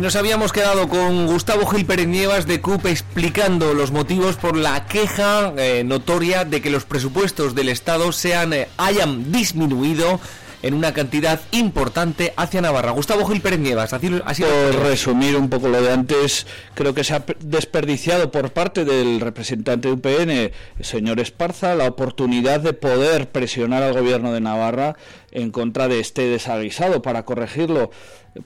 nos habíamos quedado con Gustavo Gil Pérez Nievas de CUP explicando los motivos por la queja eh, notoria de que los presupuestos del Estado sean eh, hayan disminuido en una cantidad importante hacia Navarra. Gustavo Gil Pérez Nievas, así, Por resumir un poco lo de antes, creo que se ha desperdiciado por parte del representante de UPN, el señor Esparza, la oportunidad de poder presionar al gobierno de Navarra en contra de este desaguisado para corregirlo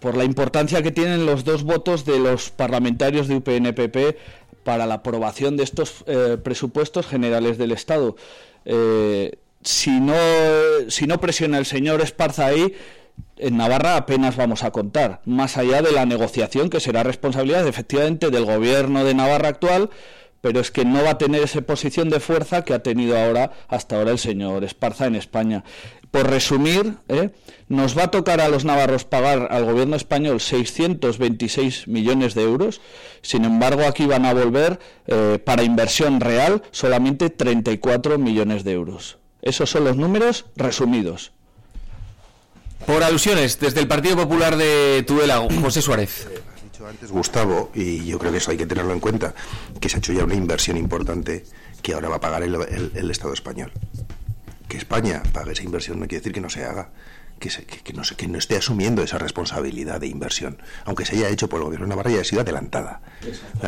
por la importancia que tienen los dos votos de los parlamentarios de UPNPP para la aprobación de estos eh, presupuestos generales del Estado. Eh, si no, si no presiona el señor Esparza ahí, en Navarra apenas vamos a contar, más allá de la negociación que será responsabilidad efectivamente del gobierno de Navarra actual, pero es que no va a tener esa posición de fuerza que ha tenido ahora hasta ahora el señor Esparza en España. Por resumir, ¿eh? nos va a tocar a los navarros pagar al gobierno español 626 millones de euros, sin embargo aquí van a volver eh, para inversión real solamente 34 millones de euros. Esos son los números resumidos. Por alusiones, desde el Partido Popular de Tudela, José Suárez. Eh, has dicho antes, Gustavo, y yo creo que eso hay que tenerlo en cuenta, que se ha hecho ya una inversión importante que ahora va a pagar el Estado español. Que España pague esa inversión no quiere decir que no se haga que, no, que no esté asumiendo esa responsabilidad de inversión, aunque se haya hecho por el gobierno de Navarra y haya sido adelantada.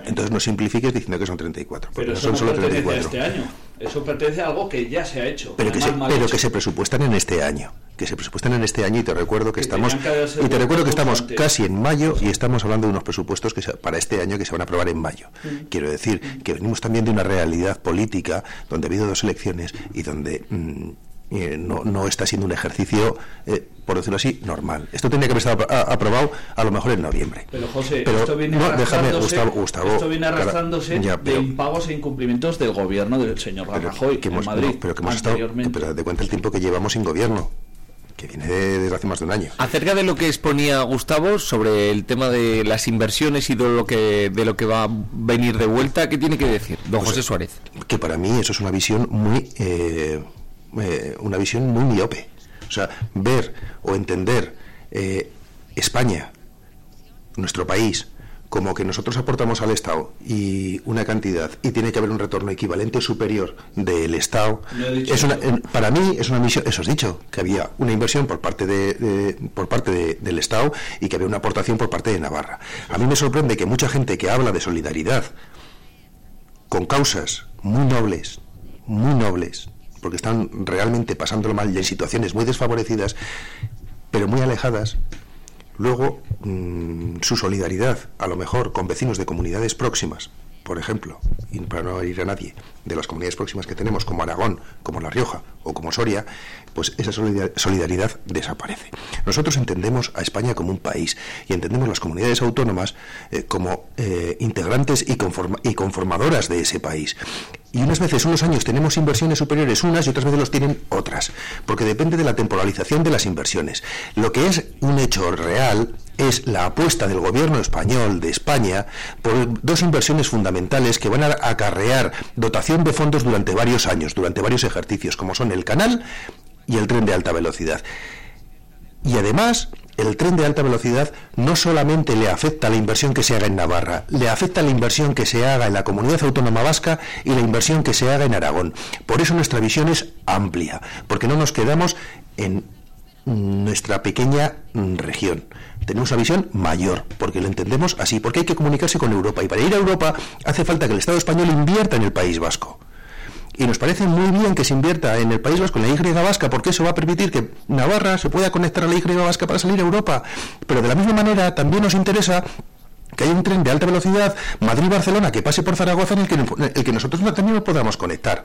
Entonces no simplifiques diciendo que son 34, pero eso son solo 34. este año. Eso pertenece a algo que ya se ha hecho. Pero, que se, pero que se presupuestan en este año. Que se presupuestan en este año y te recuerdo que, estamos y te recuerdo que estamos casi en mayo y estamos hablando de unos presupuestos que para este año que se van a aprobar en mayo. Quiero decir que venimos también de una realidad política donde ha habido dos elecciones y donde mm, no, no, está siendo un ejercicio, eh, por decirlo así, normal. Esto tendría que haber estado aprobado a lo mejor en noviembre. Pero José, esto viene arrastrándose, de impagos e incumplimientos del gobierno del señor Rajoy que hemos, Madrid. pero que hemos estado, pero de cuenta el tiempo que llevamos sin gobierno que viene desde hace más de un año. Acerca de lo que exponía Gustavo sobre el tema de las inversiones y de lo que de lo que va a venir de vuelta, ¿qué tiene que decir don pues, José Suárez? Que para mí eso es una visión muy eh, eh, una visión muy miope. O sea, ver o entender eh, España, nuestro país, como que nosotros aportamos al Estado y una cantidad y tiene que haber un retorno equivalente o superior del Estado es una, para mí es una misión eso has dicho que había una inversión por parte de, por parte del Estado y que había una aportación por parte de Navarra a mí me sorprende que mucha gente que habla de solidaridad con causas muy nobles muy nobles porque están realmente pasándolo mal y en situaciones muy desfavorecidas, pero muy alejadas, luego mm, su solidaridad, a lo mejor con vecinos de comunidades próximas, por ejemplo, y para no ir a nadie, de las comunidades próximas que tenemos, como Aragón, como La Rioja o como Soria, pues esa solidaridad desaparece. Nosotros entendemos a España como un país y entendemos las comunidades autónomas eh, como eh, integrantes y, y conformadoras de ese país. Y unas veces, unos años tenemos inversiones superiores unas y otras veces los tienen otras, porque depende de la temporalización de las inversiones. Lo que es un hecho real es la apuesta del gobierno español de España por dos inversiones fundamentales que van a acarrear dotación de fondos durante varios años, durante varios ejercicios, como son el canal y el tren de alta velocidad. Y además, el tren de alta velocidad no solamente le afecta a la inversión que se haga en Navarra, le afecta a la inversión que se haga en la comunidad autónoma vasca y la inversión que se haga en Aragón. Por eso nuestra visión es amplia, porque no nos quedamos en nuestra pequeña región. Tenemos una visión mayor, porque lo entendemos así, porque hay que comunicarse con Europa. Y para ir a Europa hace falta que el Estado español invierta en el País Vasco. Y nos parece muy bien que se invierta en el País Vasco, en la Y vasca, porque eso va a permitir que Navarra se pueda conectar a la Y vasca para salir a Europa. Pero de la misma manera también nos interesa que haya un tren de alta velocidad Madrid-Barcelona que pase por Zaragoza en el que, el que nosotros también nos podamos conectar.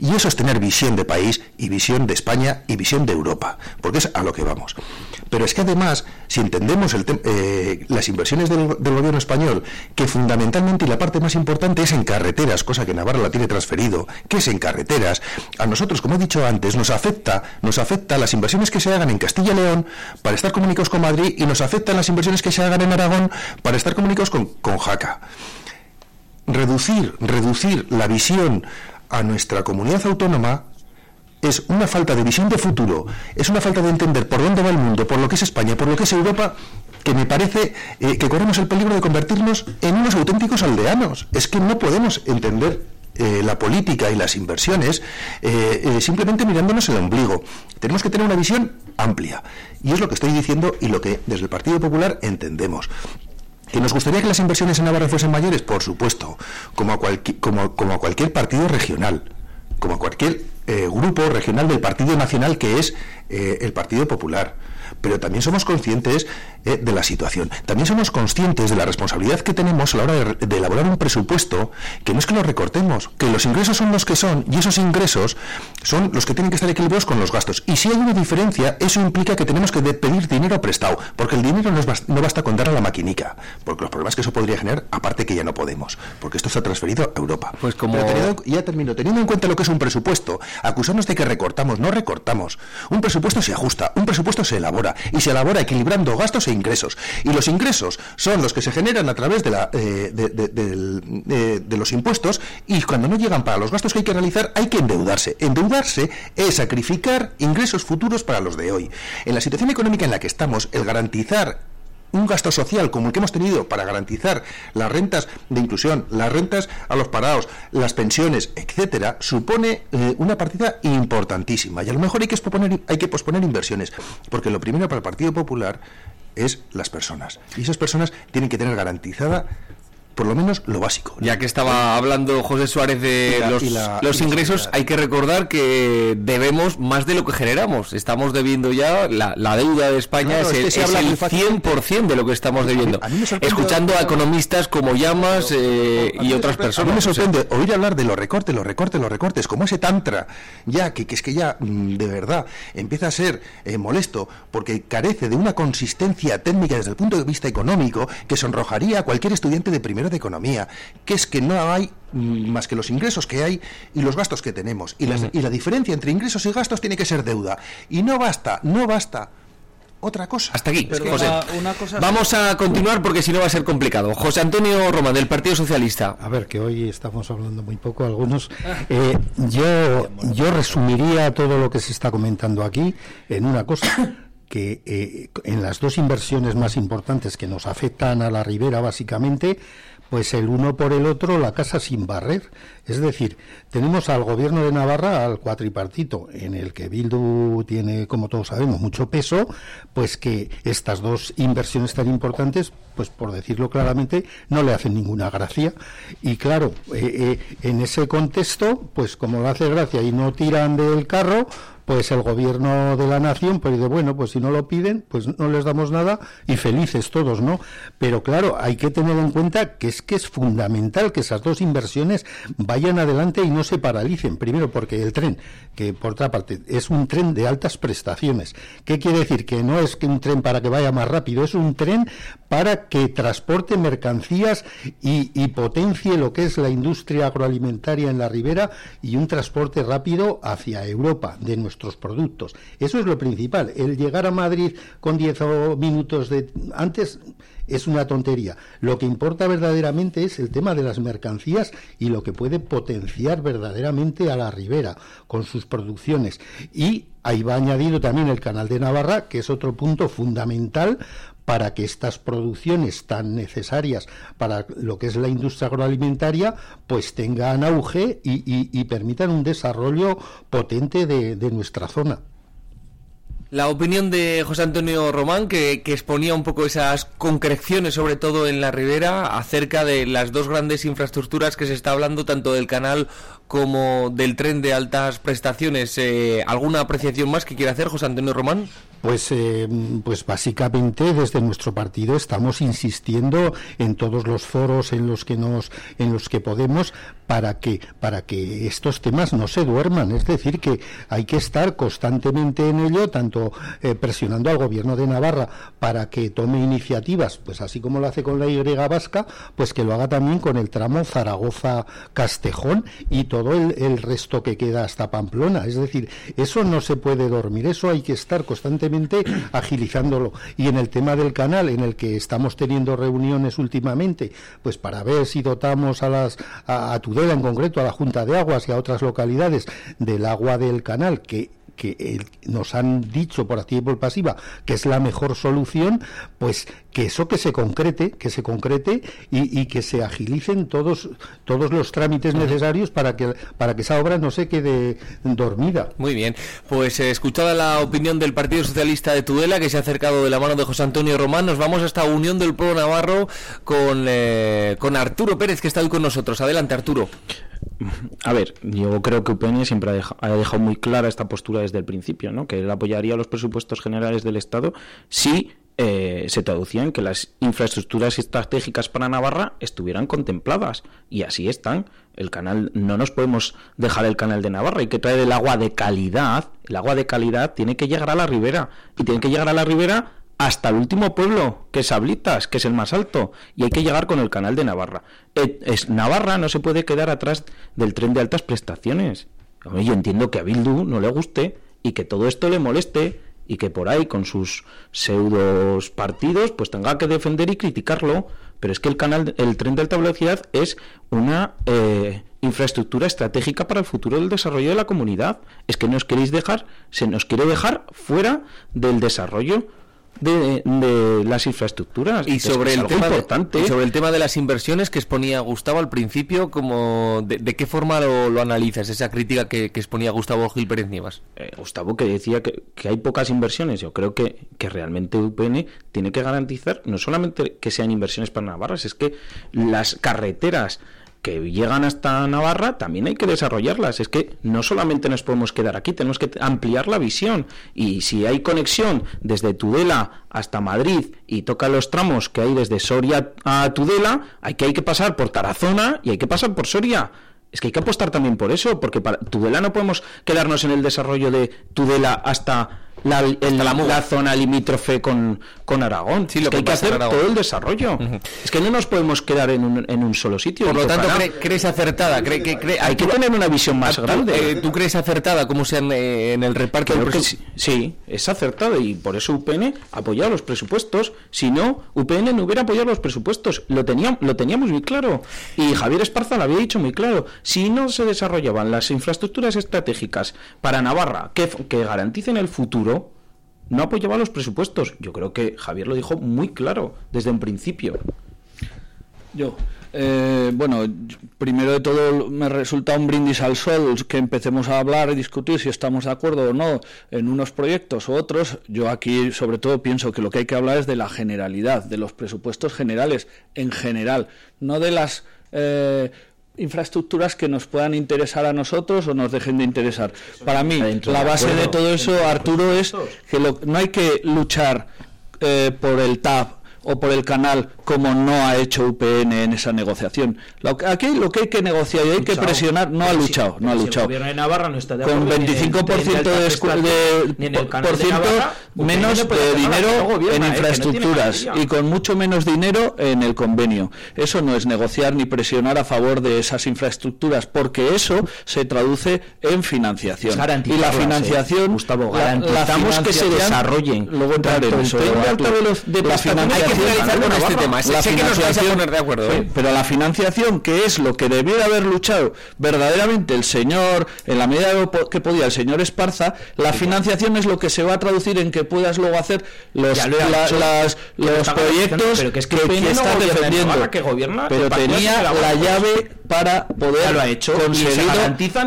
Y eso es tener visión de país y visión de España y visión de Europa, porque es a lo que vamos. Pero es que además, si entendemos eh, las inversiones del, gobierno español, que fundamentalmente y la parte más importante es en carreteras, cosa que Navarra la tiene transferido, que es en carreteras, a nosotros, como he dicho antes, nos afecta, nos afecta las inversiones que se hagan en Castilla y León para estar comunicados con Madrid y nos afectan las inversiones que se hagan en Aragón para estar comunicados con, Jaca. Reducir, reducir la visión a nuestra comunidad autónoma es una falta de visión de futuro, es una falta de entender por dónde va el mundo, por lo que es España, por lo que es Europa, que me parece eh, que corremos el peligro de convertirnos en unos auténticos aldeanos. Es que no podemos entender eh, la política y las inversiones eh, simplemente mirándonos el ombligo. Tenemos que tener una visión amplia. Y es lo que estoy diciendo y lo que desde el Partido Popular entendemos. ¿Que nos gustaría que las inversiones en Navarra fuesen mayores? Por supuesto, como a, como, como a cualquier partido regional, como a cualquier grupo regional del Partido Nacional que es el Partido Popular. Pero también somos conscientes eh, de la situación. También somos conscientes de la responsabilidad que tenemos a la hora de, elaborar un presupuesto, que no es que lo recortemos, que los ingresos son los que son y esos ingresos son los que tienen que estar equilibrados con los gastos. Y si hay una diferencia, eso implica que tenemos que pedir dinero prestado, porque el dinero no, no basta con dar a la maquinica, porque los problemas que eso podría generar, aparte que ya no podemos, porque esto se ha transferido a Europa. Pues como... ya termino, teniendo en cuenta lo que es un presupuesto, acusarnos de que recortamos, no recortamos. Un presupuesto se ajusta, un presupuesto se elabora y se elabora equilibrando gastos e ingresos. Y los ingresos son los que se generan a través de, la, eh, de, los impuestos y cuando no llegan para los gastos que hay que realizar hay que endeudarse. Endeudarse es sacrificar ingresos futuros para los de hoy. En la situación económica en la que estamos, el garantizar un gasto social como el que hemos tenido para garantizar las rentas de inclusión, las rentas a los parados, las pensiones, etcétera, supone eh, una partida importantísima. Y a lo mejor hay que, hay que posponer inversiones, porque lo primero para el Partido Popular es las personas. Y esas personas tienen que tener garantizada por lo menos lo básico. Ya que estaba hablando José Suárez de los, ingresos, hay que recordar que debemos más de lo que generamos. Estamos debiendo ya, la, deuda de España es, el, 100% de lo que estamos debiendo. Escuchando a economistas como Llamas eh, y otras personas. A mí me sorprende oír hablar de los recortes, los recortes, los recortes, como ese tantra, ya que, es que ya mm, de verdad empieza a ser eh, molesto porque carece de una consistencia técnica desde el punto de vista económico que sonrojaría a cualquier estudiante de de economía, que es que no hay mm, más que los ingresos que hay y los gastos que tenemos. Y, y la diferencia entre ingresos y gastos tiene que ser deuda. Y no basta, no basta otra cosa. Hasta aquí, José. Vamos a continuar porque si no va a ser complicado. José Antonio Roma, del Partido Socialista. A ver, que hoy estamos hablando muy poco algunos. Eh, yo, yo resumiría todo lo que se está comentando aquí en una cosa que eh, en las dos inversiones más importantes que nos afectan a la ribera básicamente, pues el uno por el otro la casa sin barrer. Es decir, tenemos al gobierno de Navarra, al cuatripartito, en el que Bildu tiene, como todos sabemos, mucho peso, pues que estas dos inversiones tan importantes, pues por decirlo claramente, no le hacen ninguna gracia. Y claro, eh, eh, en ese contexto, pues como le hace gracia y no tiran del carro, pues el gobierno de la nación pues dice, bueno, pues si no lo piden, pues no les damos nada y felices todos, ¿no? Pero claro, hay que tener en cuenta que es que es fundamental que esas dos inversiones vayan adelante y no se paralicen. Primero porque el tren, que por otra parte es un tren de altas prestaciones. ¿Qué quiere decir? Que no es que un tren para que vaya más rápido, es un tren para que transporte mercancías y, potencie lo que es la industria agroalimentaria en la ribera y un transporte rápido hacia Europa de nuestro productos. Eso es lo principal. El llegar a Madrid con 10 minutos de antes es una tontería. Lo que importa verdaderamente es el tema de las mercancías y lo que puede potenciar verdaderamente a la ribera con sus producciones. Y ahí va añadido también el canal de Navarra, que es otro punto fundamental para que estas producciones tan necesarias para lo que es la industria agroalimentaria pues tengan auge y, permitan un desarrollo potente de, nuestra zona. La opinión de José Antonio Román, que, que, exponía un poco esas concreciones, sobre todo en la ribera, acerca de las dos grandes infraestructuras que se está hablando, tanto del canal como del tren de altas prestaciones. Eh, ¿Alguna apreciación más que quiera hacer José Antonio Román? Pues, eh, pues básicamente desde nuestro partido estamos insistiendo en todos los foros en los que nos, en los que podemos para que, para que estos temas no se duerman. Es decir, que hay que estar constantemente en ello, tanto eh, presionando al gobierno de Navarra para que tome iniciativas, pues así como lo hace con la Y vasca, pues que lo haga también con el tramo Zaragoza-Castejón y todo el, resto que queda hasta Pamplona. Es decir, eso no se puede dormir, eso hay que estar constantemente agilizándolo. Y en el tema del canal, en el que estamos teniendo reuniones últimamente, pues para ver si dotamos a las a, Tudela en concreto, a la Junta de Aguas y a otras localidades del agua del canal, que que nos han dicho por activa y por pasiva que es la mejor solución, pues que eso que se concrete, que se concrete y, que se agilicen todos todos los trámites necesarios para que para que esa obra no se quede dormida. Muy bien, pues eh, escuchada la opinión del Partido Socialista de Tudela que se ha acercado de la mano de José Antonio Román, nos vamos a esta Unión del Pueblo Navarro con eh, con Arturo Pérez que está hoy con nosotros. Adelante, Arturo. A ver, yo creo que UPN siempre ha dejado, muy clara esta postura desde el principio, ¿no? que él apoyaría los presupuestos generales del Estado si eh, se traducían que las infraestructuras estratégicas para Navarra estuvieran contempladas. Y así están. El canal, no nos podemos dejar el canal de Navarra, hay que traer el agua de calidad. El agua de calidad tiene que llegar a la ribera. Y tiene que llegar a la ribera hasta el último pueblo, que es Ablitas, que es el más alto, y hay que llegar con el canal de Navarra. Eh, es, Navarra no se puede quedar atrás del tren de altas prestaciones. Yo entiendo que a Bildu no le guste y que todo esto le moleste y que por ahí con sus pseudos partidos pues tenga que defender y criticarlo, pero es que el canal, el tren de alta velocidad es una eh, infraestructura estratégica para el futuro del desarrollo de la comunidad. Es que nos queréis dejar, se nos quiere dejar fuera del desarrollo de, las infraestructuras y sobre el tema importante sobre el tema de las inversiones que exponía Gustavo al principio como de, qué forma lo, analizas esa crítica que, exponía Gustavo Gil Pérez Nievas eh, Gustavo que decía que, hay pocas inversiones. Yo creo que, que realmente UPN tiene que garantizar no solamente que sean inversiones para Navarra es que las carreteras que llegan hasta Navarra también hay que desarrollarlas. Es que no solamente nos podemos quedar aquí, tenemos que ampliar la visión. Y si hay conexión desde Tudela hasta Madrid y toca los tramos que hay desde Soria a Tudela, hay que, hay que pasar por Tarazona y hay que pasar por Soria. Es que hay que apostar también por eso, porque para Tudela no podemos quedarnos en el desarrollo de Tudela hasta la, la, zona limítrofe con, con Aragón. Sí, lo que hay que hacer todo el desarrollo. Es que no nos podemos quedar en un, en un solo sitio. Por lo tanto, ¿crees acertada? ¿Cree, que hay que tener una visión más grande. Eh, ¿Tú crees acertada como sea eh, en, el reparto sí, es acertada y por eso UPN ha apoyado los presupuestos. Si no, UPN no hubiera apoyado los presupuestos. Lo teníamos, lo teníamos muy claro. Y Javier Esparza lo había dicho muy claro. Si no se desarrollaban las infraestructuras estratégicas para Navarra que, que garanticen el futuro, no apoyaba los presupuestos. Yo creo que Javier lo dijo muy claro desde un principio. Yo, eh, bueno, primero de todo me resulta un brindis al sol que empecemos a hablar y discutir si estamos de acuerdo o no en unos proyectos u otros. Yo aquí sobre todo pienso que lo que hay que hablar es de la generalidad, de los presupuestos generales en general, no de las eh, infraestructuras que nos puedan interesar a nosotros o nos dejen de interesar. Para mí, la base de todo eso, Arturo, es que no hay que luchar eh, por el TAP o por el canal como no ha hecho UPN en esa negociación. Lo, aquí lo que hay que negociar y hay que presionar no ha luchado, no ha luchado. el gobierno de Navarra no está de con 25% de, de, por ciento menos de dinero en ¿eh? infraestructuras y con mucho menos dinero en el convenio. Eso no es negociar ni presionar a favor de esas infraestructuras porque eso se traduce en financiación. y la financiación, Gustavo, garantizamos que se desarrollen. Luego en eso. De la financiación con este tema. Sé que nos vais a poner de acuerdo. ¿eh? pero la financiación, que es lo que debiera haber luchado verdaderamente el señor, en la medida que podía el señor Esparza, la financiación es lo que se va a traducir en que puedas luego hacer los, los proyectos que, es que, estás defendiendo. pero tenía la llave para poder lo ha hecho conseguir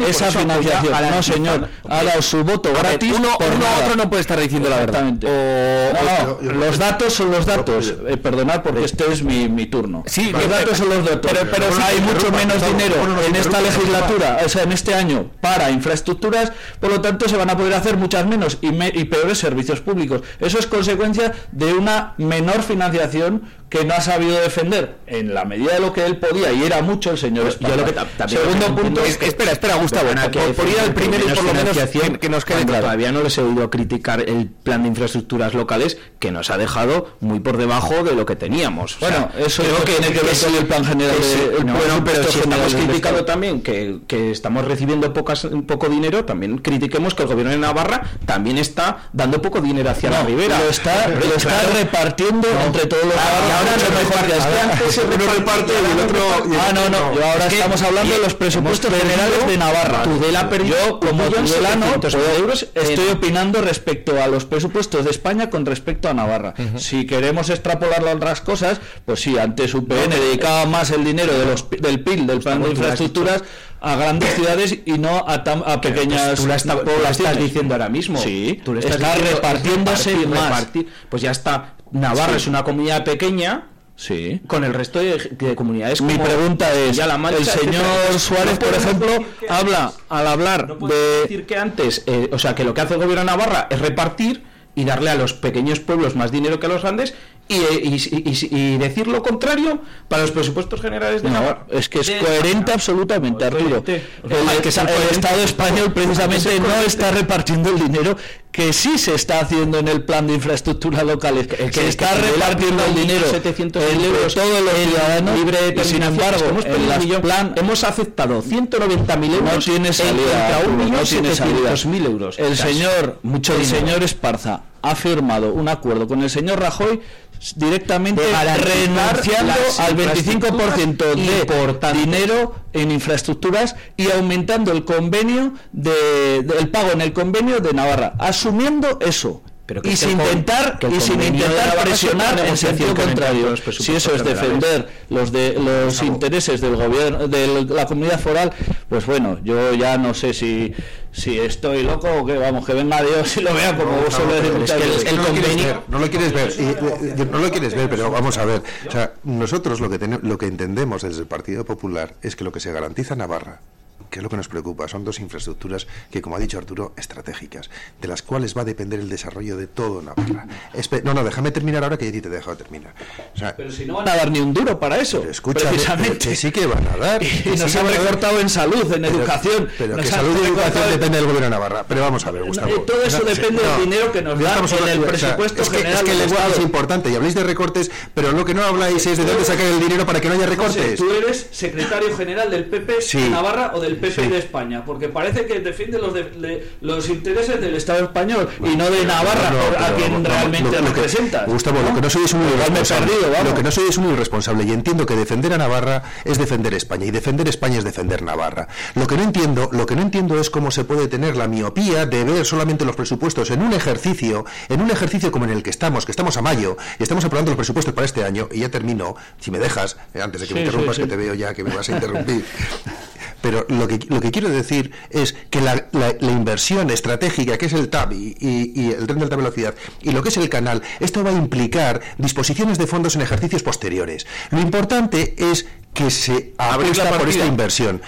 esa financiación. No, señor, ha dado su voto gratis. Uno, uno otro no puede estar diciendo la verdad. O, los datos son los datos. Eh, perdonad porque este es mi, mi turno. Sí, los datos son los datos. Pero, pero hay mucho menos dinero en esta legislatura, o sea, en este año, para infraestructuras, por lo tanto se van a poder hacer muchas menos y, y peores servicios públicos. Eso es consecuencia de una menor financiación que no ha sabido defender en la medida de lo que él podía y era mucho el señor Yo lo que Segundo punto es que, espera, espera, Gustavo, por, ir al primero y por lo menos que, nos quede claro. Todavía no les he oído criticar el plan de infraestructuras locales que nos ha dejado muy por debajo de lo que teníamos. Bueno, eso es lo que tiene que ver con el plan general. de, bueno, pero si estamos criticando también que, que estamos recibiendo pocas, poco dinero, también critiquemos que el gobierno de Navarra también está dando poco dinero hacia la ribera. Lo está, lo está repartiendo entre todos los ahora reparte y el otro. Ah, no, no. Yo ahora estamos hablando de los presupuestos generales de Navarra. Tudela yo, como tudelano, euros, estoy opinando respecto a los presupuestos de España con respecto a Navarra. Si queremos extrapolarlo a otras cosas, pues sí, antes UPN dedicaba más el dinero de los, del PIL, del plan de infraestructuras, a grandes ciudades y no a, a pequeñas tú la, estás diciendo ahora mismo. Sí, tú está repartiéndose más. pues ya está. Navarra es una comunidad pequeña. Sí. Con el resto de, comunidades. Mi pregunta es, la el señor Suárez, por ejemplo, habla al hablar de decir que antes, eh, o sea, que lo que hace el gobierno de Navarra es repartir y darle a los pequeños pueblos más dinero que a los grandes y, decir lo contrario para los presupuestos generales de Navarra. Es que es coherente absolutamente, Arturo. El, el, Estado español precisamente no está repartiendo el dinero que sí se está haciendo en el plan de infraestructura locales, que, que está repartiendo el dinero 700 euros todos los ciudadanos libre de sin embargo hemos, en plan, hemos aceptado 190.000 euros no tiene salida, no tiene euros. El señor mucho el señor Esparza ha firmado un acuerdo con el señor Rajoy directamente renunciando al 25% de dinero en infraestructuras y aumentando el convenio de, el pago en el convenio de Navarra, asumiendo eso. Pero y sin intentar y sin intentar presionar en sentido contrario. si eso es defender los de los intereses del gobierno de la comunidad foral pues bueno yo ya no sé si si estoy loco o que vamos que venga Dios y lo vea como vos no, el, convenio no lo quieres ver no lo quieres ver pero vamos a ver o sea nosotros lo que tenemos, lo que entendemos desde el Partido Popular es que lo que se garantiza Navarra que es lo que nos preocupa, son dos infraestructuras que, como ha dicho Arturo, estratégicas, de las cuales va a depender el desarrollo de todo Navarra. no, no, déjame terminar ahora que ya te he dejado terminar. pero si no van a dar ni un duro para eso, escucha, precisamente. sí que van a dar. Y, nos han recortado en salud, en educación. Pero que salud y educación depende del gobierno de Navarra. Pero vamos a ver, Gustavo. Todo eso depende del dinero que nos dan en el presupuesto es que. Es que el lenguaje es importante y habláis de recortes, pero lo que no habláis es de dónde sacar el dinero para que no haya recortes. tú eres secretario general del PP de Navarra o del PP de España porque parece que defiende los, de, los intereses del Estado español y no de Navarra, a quien realmente representa. Gustavo, lo que no soy es un irresponsable. lo que no soy es un irresponsable y entiendo que defender a Navarra es defender España y defender España es defender Navarra. Lo que no entiendo, lo que no entiendo es cómo se puede tener la miopía de ver solamente los presupuestos en un ejercicio, en un ejercicio como en el que estamos, que estamos a mayo y estamos aprobando los presupuestos para este año y ya termino, si me dejas, eh, antes de que me interrumpas que te veo ya que me vas a interrumpir. Pero lo lo que quiero decir es que la, inversión estratégica, que es el TAB y, y, el tren de alta velocidad, y lo que es el canal, esto va a implicar disposiciones de fondos en ejercicios posteriores. Lo importante es que se apuesta por esta inversión.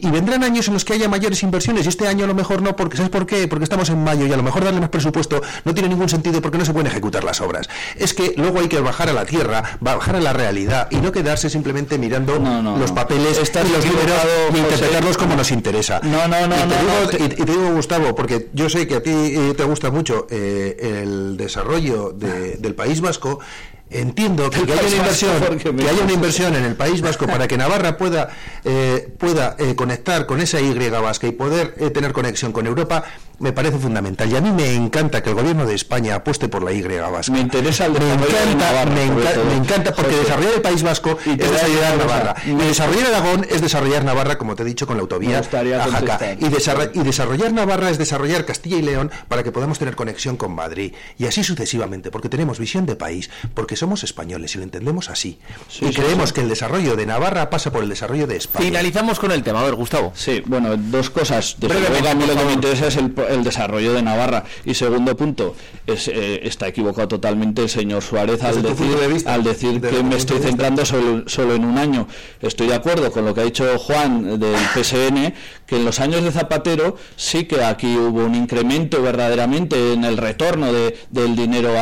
Y, vendrán años en los que haya mayores inversiones y este año a lo mejor no, porque ¿sabes por qué? Porque estamos en mayo y a lo mejor darle más presupuesto no tiene ningún sentido porque no se pueden ejecutar las obras. Es que luego hay que bajar a la tierra, bajar a la realidad y no quedarse simplemente mirando los papeles y los números y interpretarlos como nos interesa. No, no, no. Y te, digo, Gustavo, porque yo sé que a ti eh, te gusta mucho eh, el desarrollo del País Vasco entiendo que, haya una inversión que haya una inversión en el País Vasco para que Navarra pueda eh, pueda eh, conectar con esa Y vasca y poder eh, tener conexión con Europa me parece fundamental. Y a mí me encanta que el gobierno de España apueste por la Y vasca. Me interesa el me encanta, me, encanta porque desarrollar el País Vasco es desarrollar Navarra. Y desarrollar Aragón es desarrollar Navarra como te he dicho con la autovía a Jaca. y, y desarrollar Navarra es desarrollar Castilla y León para que podamos tener conexión con Madrid. Y así sucesivamente porque tenemos visión de país porque somos españoles y lo entendemos así. Y creemos que el desarrollo de Navarra pasa por el desarrollo de España. Finalizamos con el tema. A ver Gustavo. Sí bueno dos cosas. De a mí lo que me interesa es el el desarrollo de Navarra. Y segundo punto, es, eh, está equivocado totalmente el señor Suárez al decir, al decir que me estoy centrando solo, solo, en un año. Estoy de acuerdo con lo que ha dicho Juan del PSN, que en los años de Zapatero sí que aquí hubo un incremento verdaderamente en el retorno de, del dinero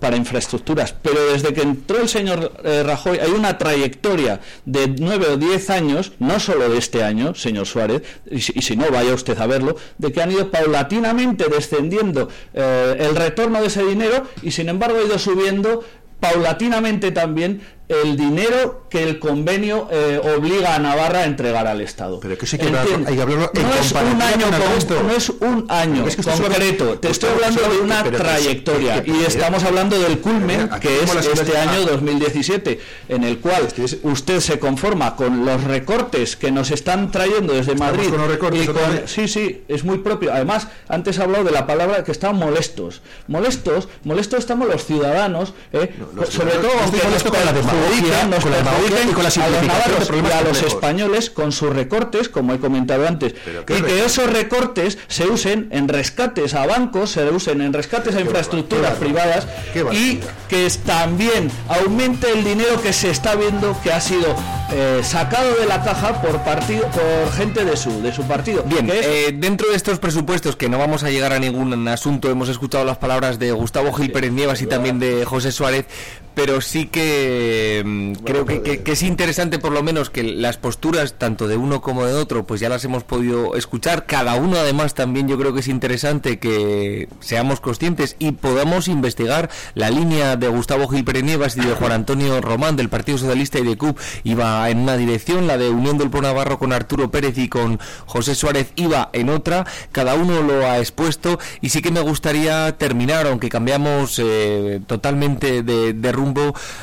para infraestructuras. Pero desde que entró el señor eh, Rajoy hay una trayectoria de nueve o diez años, no solo de este año, señor Suárez, y, y si no, vaya usted a verlo, de que han ido paulatinamente descendiendo eh, el retorno de ese dinero y sin embargo ha ido subiendo paulatinamente también el dinero que el convenio eh, obliga a Navarra a entregar al Estado. Pero que sí que hay que hablarlo en no es un año con, no es un año es que concreto, te estoy hablando de una trayectoria y estamos hablando del culmen que es este año 2017 en el cual usted se conforma con los recortes que nos están trayendo desde Madrid con los recortes sí, sí, es muy propio. Además, antes he hablado de la palabra que están molestos. Molestos, molestos estamos los ciudadanos, ¿eh? sobre todo aunque nos con la y con la y a los españoles con sus recortes, como he comentado antes, y que esos recortes se usen en rescates a bancos, se usen en rescates a infraestructuras privadas y que también aumente el dinero que se está viendo que ha sido eh, sacado de la caja por partido por gente de su de su partido. Bien, eh, dentro de estos presupuestos que no vamos a llegar a ningún asunto, hemos escuchado las palabras de Gustavo Gil Pérez Nievas y también de José Suárez, pero sí que mm, creo que, es interesante por lo menos que las posturas tanto de uno como de otro pues ya las hemos podido escuchar. Cada uno además también yo creo que es interesante que seamos conscientes y podamos investigar la línea de Gustavo Gil Nievas y de Juan Antonio Román del Partido Socialista y de CUP. Iba en una dirección la de Unión del Pueblo Navarro con Arturo Pérez y con José Suárez iba en otra. Cada uno lo ha expuesto y sí que me gustaría terminar aunque cambiamos eh, totalmente de, de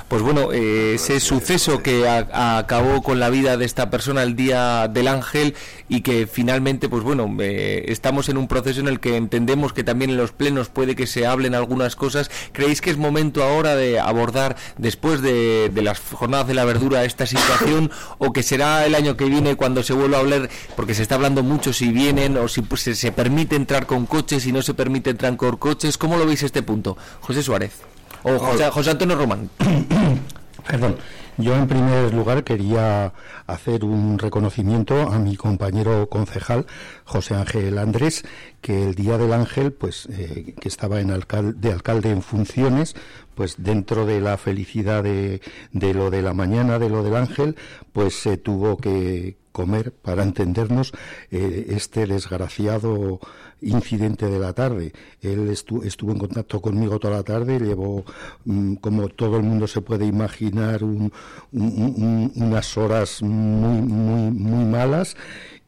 pues bueno, eh, ese suceso que acabó con la vida de esta persona el día del ángel y que finalmente, pues bueno, eh, estamos en un proceso en el que entendemos que también en los plenos puede que se hablen algunas cosas. ¿Creéis que es momento ahora de abordar, después de, las jornadas de la verdura, esta situación o que será el año que viene cuando se vuelva a hablar, porque se está hablando mucho si vienen o si pues, se permite entrar con coches, y no se permite entrar con coches? ¿Cómo lo veis este punto? José Suárez. O José, Antonio Román. Perdón. Yo en primer lugar quería hacer un reconocimiento a mi compañero concejal José Ángel Andrés, que el día del Ángel, pues eh, que estaba en de alcalde en funciones, pues dentro de la felicidad de, de, lo de la mañana, de lo del Ángel, pues se tuvo que comer, para entendernos, eh, este desgraciado incidente de la tarde. Él estuvo en contacto conmigo toda la tarde, llevó, mm, como todo el mundo se puede imaginar, unas horas muy, muy, muy malas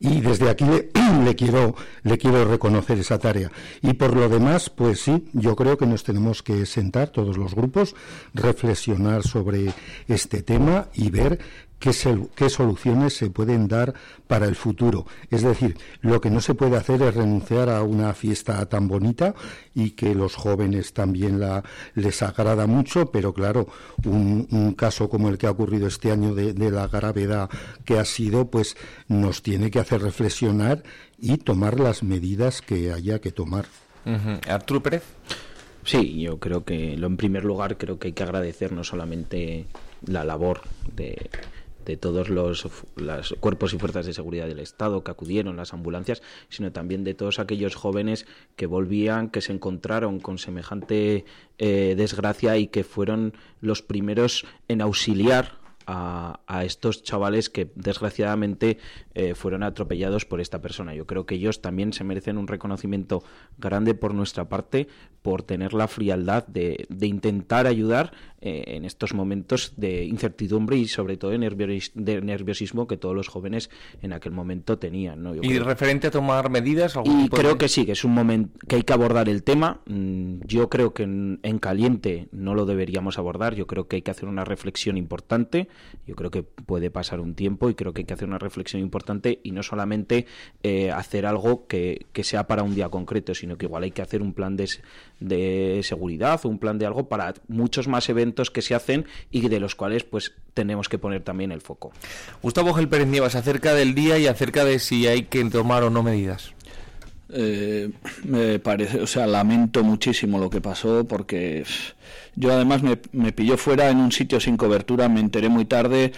y desde aquí le, quiero le quiero reconocer esa tarea y por lo demás pues sí yo creo que nos tenemos que sentar todos los grupos reflexionar sobre este tema y ver qué, soluciones se pueden dar para el futuro. Es decir, lo que no se puede hacer es renunciar a una fiesta tan bonita y que los jóvenes también la, les agrada mucho, pero claro, un, caso como el que ha ocurrido este año de, la gravedad que ha sido, pues nos tiene que hacer reflexionar y tomar las medidas que haya que tomar. Arturo Pérez. Sí, yo creo que lo en primer lugar creo que hay que agradecer no solamente la labor de, de todos los, cuerpos y fuerzas de seguridad del Estado que acudieron, las ambulancias, sino también de todos aquellos jóvenes que volvían, que se encontraron con semejante eh, desgracia y que fueron los primeros en auxiliar a, estos chavales que desgraciadamente eh, fueron atropellados por esta persona. Yo creo que ellos también se merecen un reconocimiento grande por nuestra parte por tener la frialdad de, de intentar ayudar eh, en estos momentos de incertidumbre y sobre todo de, nerviosismo que todos los jóvenes en aquel momento tenían. ¿Y referente a tomar medidas? Y creo que sí, que es un momento que hay que abordar el tema. Mm, yo creo que en, caliente no lo deberíamos abordar. Yo creo que hay que hacer una reflexión importante. Yo creo que puede pasar un tiempo y creo que hay que hacer una reflexión importante y no solamente eh, hacer algo que, que sea para un día concreto, sino que igual hay que hacer un plan de, de seguridad o un plan de algo para muchos más eventos que se hacen y de los cuales pues tenemos que poner también el foco. Gustavo Gel Pérez Nievas, acerca del día y acerca de si hay que tomar o no medidas. Eh, me parece, o sea, lamento muchísimo lo que pasó porque yo además me, me pilló fuera en un sitio sin cobertura, me enteré muy tarde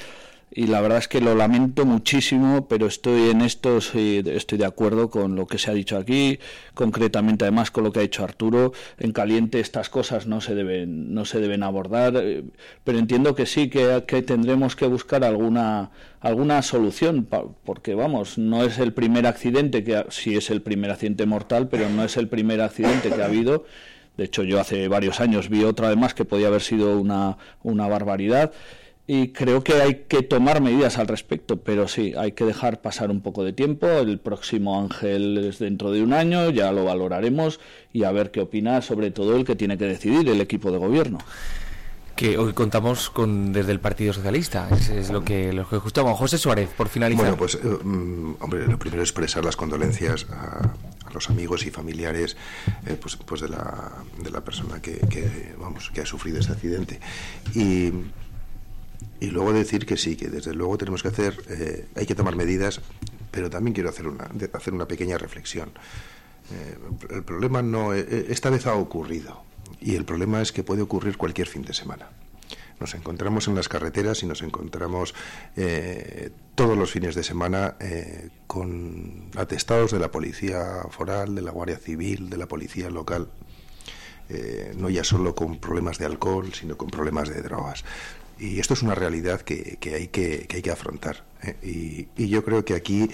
y la verdad es que lo lamento muchísimo, pero estoy en esto, estoy de acuerdo con lo que se ha dicho aquí, concretamente además con lo que ha dicho Arturo, en caliente estas cosas no se deben, no se deben abordar, eh, pero entiendo que sí, que, tendremos que buscar alguna, alguna solución, porque vamos, no es el primer accidente, que sí es el primer accidente mortal, pero no es el primer accidente que ha habido. De hecho, yo hace varios años vi otra además que podía haber sido una, una barbaridad y creo que hay que tomar medidas al respecto, pero sí, hay que dejar pasar un poco de tiempo. El próximo Ángel es dentro de un año, ya lo valoraremos y a ver qué opina sobre todo el que tiene que decidir, el equipo de gobierno que hoy contamos con desde el Partido Socialista. Es, lo que lo que escuchamos. José Suárez, por finalizar. Bueno, pues, eh, mm, hombre, lo primero es expresar las condolencias a, los amigos y familiares eh, pues, pues de, la, de la persona que, vamos, que ha sufrido este accidente. Y, y luego decir que sí, que desde luego tenemos que hacer, eh, hay que tomar medidas, pero también quiero hacer una, hacer una pequeña reflexión. el problema no, esta vez ha ocurrido y el problema es que puede ocurrir cualquier fin de semana. Nos encontramos en las carreteras y nos encontramos eh, todos los fines de semana eh, con atestados de la policía foral, de la Guardia Civil, de la policía local, eh, no ya solo con problemas de alcohol, sino con problemas de drogas. Y esto es una realidad que, hay, que, hay que afrontar. Y, yo creo que aquí,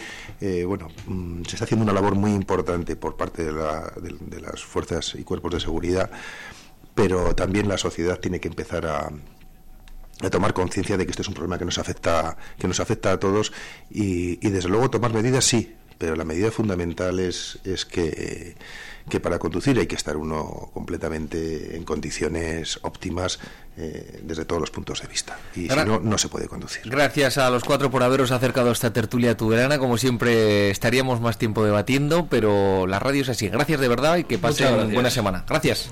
bueno, mm, se está haciendo una labor muy importante por parte de, de las fuerzas y cuerpos de seguridad pero también la sociedad tiene que empezar a, tomar conciencia de que este es un problema que nos afecta, que nos afecta a todos y, desde luego tomar medidas sí, pero la medida fundamental es, es que, para conducir hay que estar uno completamente en condiciones óptimas eh, desde todos los puntos de vista. Y si no, no se puede conducir. Gracias a los cuatro por haberos acercado a esta tertulia tuberana. Como siempre, estaríamos más tiempo debatiendo, pero la radio es así. Gracias de verdad y que pasen buena semana. Gracias.